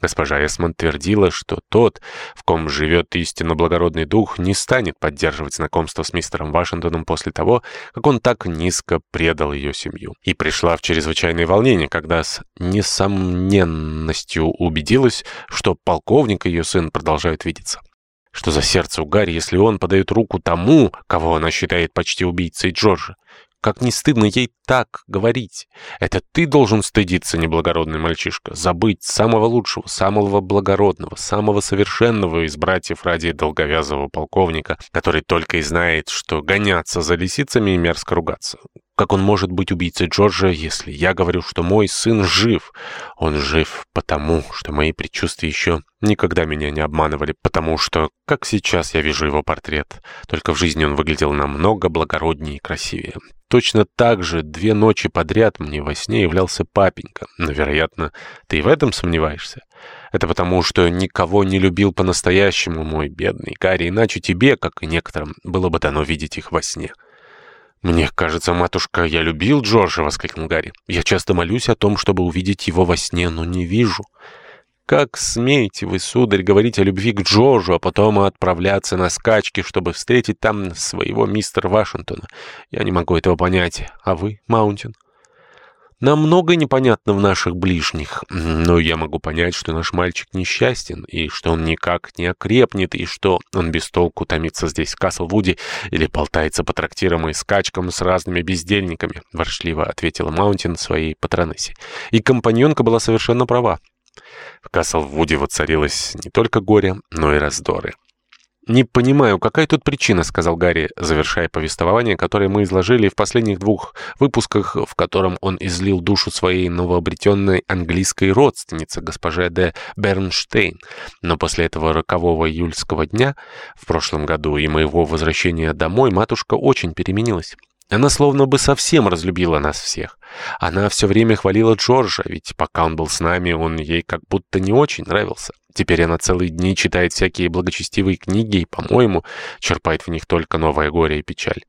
Госпожа Эсмон твердила, что тот, в ком живет истинно благородный дух, не станет поддерживать знакомство с мистером Вашингтоном после того, как он так низко предал ее семью. И пришла в чрезвычайное волнение, когда с несомненностью убедилась, что полковник и ее сын продолжают видеться. Что за сердце у Гарри, если он подает руку тому, кого она считает почти убийцей Джорджа? Как не стыдно ей так говорить. Это ты должен стыдиться, неблагородный мальчишка, забыть самого лучшего, самого благородного, самого совершенного из братьев ради долговязого полковника, который только и знает, что гоняться за лисицами и мерзко ругаться. Как он может быть убийцей Джорджа, если я говорю, что мой сын жив? Он жив потому, что мои предчувствия еще никогда меня не обманывали, потому что, как сейчас я вижу его портрет, только в жизни он выглядел намного благороднее и красивее. Точно так же две ночи подряд мне во сне являлся папенька. Но, вероятно, ты и в этом сомневаешься. Это потому, что никого не любил по-настоящему, мой бедный Гарри, иначе тебе, как и некоторым, было бы дано видеть их во сне. «Мне кажется, матушка, я любил Джорджа!» — воскликнул Гарри. «Я часто молюсь о том, чтобы увидеть его во сне, но не вижу». «Как смеете вы, сударь, говорить о любви к Джорджу, а потом отправляться на скачки, чтобы встретить там своего мистера Вашингтона? Я не могу этого понять. А вы, Маунтин?» Нам много непонятно в наших ближних, но я могу понять, что наш мальчик несчастен, и что он никак не окрепнет, и что он без толку томится здесь, в Каслвуде, или болтается по трактирам и скачкам с разными бездельниками», — воршливо ответила Маунтин своей патронессе. И компаньонка была совершенно права. В Каслвуде воцарилось не только горе, но и раздоры. «Не понимаю, какая тут причина», — сказал Гарри, завершая повествование, которое мы изложили в последних двух выпусках, в котором он излил душу своей новообретенной английской родственницы, госпоже де Бернштейн. Но после этого рокового июльского дня в прошлом году и моего возвращения домой матушка очень переменилась. Она словно бы совсем разлюбила нас всех. Она все время хвалила Джорджа, ведь пока он был с нами, он ей как будто не очень нравился. Теперь она целые дни читает всякие благочестивые книги и, по-моему, черпает в них только новое горе и печаль.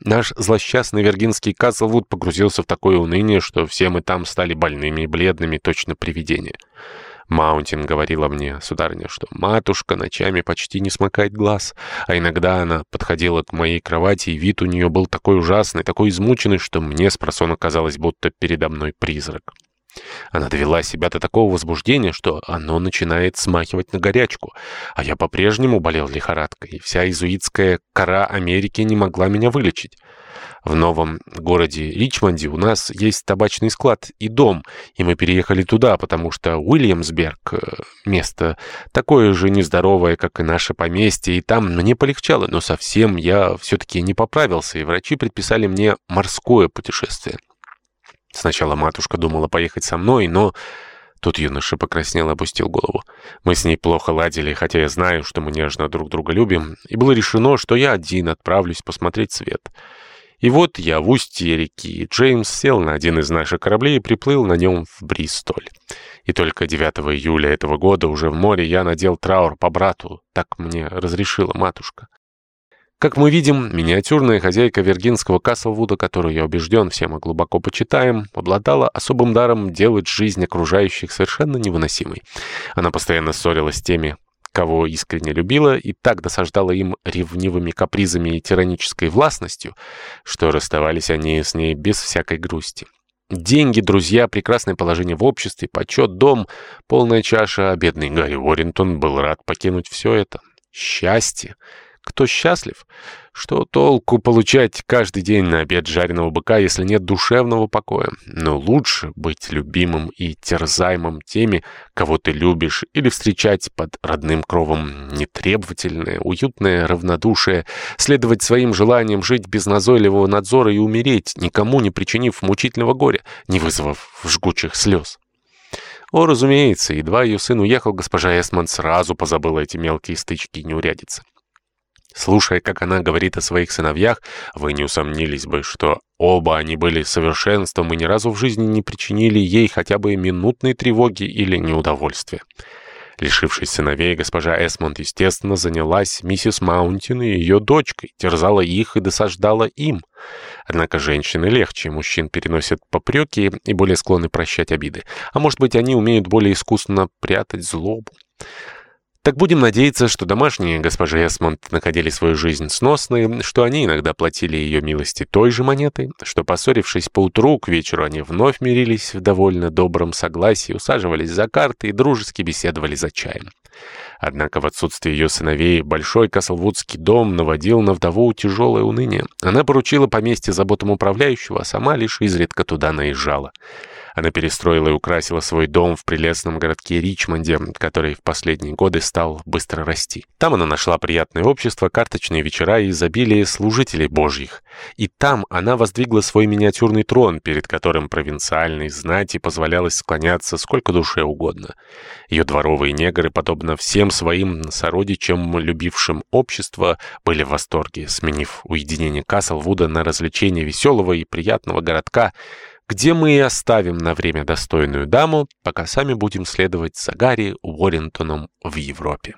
Наш злосчастный виргинский Каслвуд погрузился в такое уныние, что все мы там стали больными и бледными, точно привидения. Маунтин говорила мне, сударыня, что матушка ночами почти не смыкает глаз, а иногда она подходила к моей кровати, и вид у нее был такой ужасный, такой измученный, что мне с просона казалось, будто передо мной призрак. Она довела себя до такого возбуждения, что оно начинает смахивать на горячку, а я по-прежнему болел лихорадкой, и вся изуитская кора Америки не могла меня вылечить. В новом городе Ричмонде у нас есть табачный склад и дом, и мы переехали туда, потому что Уильямсберг э, — место такое же нездоровое, как и наше поместье, и там мне полегчало, но совсем я все-таки не поправился, и врачи предписали мне морское путешествие. Сначала матушка думала поехать со мной, но... Тут юноша покраснел и опустил голову. Мы с ней плохо ладили, хотя я знаю, что мы нежно друг друга любим, и было решено, что я один отправлюсь посмотреть свет. И вот я в устье реки. Джеймс сел на один из наших кораблей и приплыл на нем в Бристоль. И только 9 июля этого года уже в море я надел траур по брату. Так мне разрешила матушка. Как мы видим, миниатюрная хозяйка виргинского Каслвуда, которую, я убежден, все мы глубоко почитаем, обладала особым даром делать жизнь окружающих совершенно невыносимой. Она постоянно ссорилась с теми, кого искренне любила, и так досаждала им ревнивыми капризами и тиранической властностью, что расставались они с ней без всякой грусти. Деньги, друзья, прекрасное положение в обществе, почет, дом, полная чаша, а бедный Гарри Уоррингтон был рад покинуть все это. Счастье! Кто счастлив? Что толку получать каждый день на обед жареного быка, если нет душевного покоя? Но лучше быть любимым и терзаемым теми, кого ты любишь, или встречать под родным кровом нетребовательное, уютное равнодушие, следовать своим желаниям, жить без назойливого надзора и умереть, никому не причинив мучительного горя, не вызвав жгучих слез. О, разумеется, едва ее сын уехал, госпожа Эстман сразу позабыла эти мелкие стычки и неурядицы. Слушая, как она говорит о своих сыновьях, вы не усомнились бы, что оба они были совершенством и ни разу в жизни не причинили ей хотя бы минутной тревоги или неудовольствия. Лишившись сыновей, госпожа Эсмонд, естественно, занялась миссис Маунтин и ее дочкой, терзала их и досаждала им. Однако женщины легче мужчин переносят попреки и более склонны прощать обиды. А может быть, они умеют более искусно прятать злобу. Так будем надеяться, что домашние госпожи Эсмонд находили свою жизнь сносной, что они иногда платили ее милости той же монетой, что, поссорившись поутру, к вечеру они вновь мирились в довольно добром согласии, усаживались за карты и дружески беседовали за чаем. Однако в отсутствие ее сыновей большой Каслвудский дом наводил на вдову тяжелое уныние. Она поручила поместье заботам управляющего, а сама лишь изредка туда наезжала. Она перестроила и украсила свой дом в прелестном городке Ричмонде, который в последние годы стал быстро расти. Там она нашла приятное общество, карточные вечера и изобилие служителей божьих. И там она воздвигла свой миниатюрный трон, перед которым провинциальной знати позволялось склоняться сколько душе угодно. Ее дворовые негры, подобно всем своим сородичам, любившим общество, были в восторге, сменив уединение Каслвуда на развлечение веселого и приятного городка, где мы и оставим на время достойную даму, пока сами будем следовать за Гарри Уоррентоном в Европе.